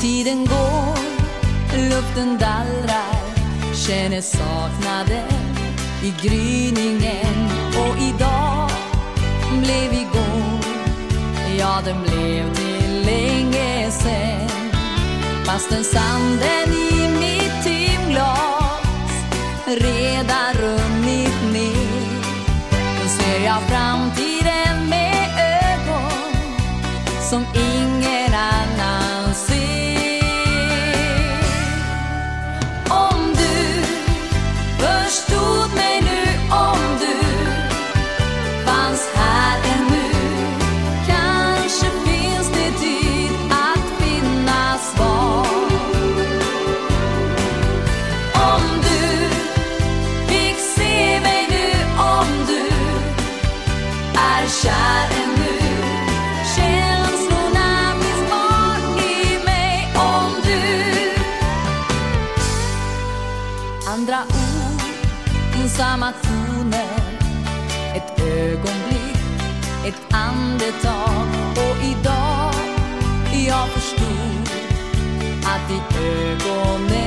Tiden går, luften dallrar, känner saknaden i gryningen. Och idag blev igår, ja den blev till länge sen. Fastän sanden i mitt timglas. Redan runnit ner, nu ser jag framtiden med ögon. Som andra ord, samma toner. Ett ögonblick, ett andetag. Och idag jag förstod att i ögonen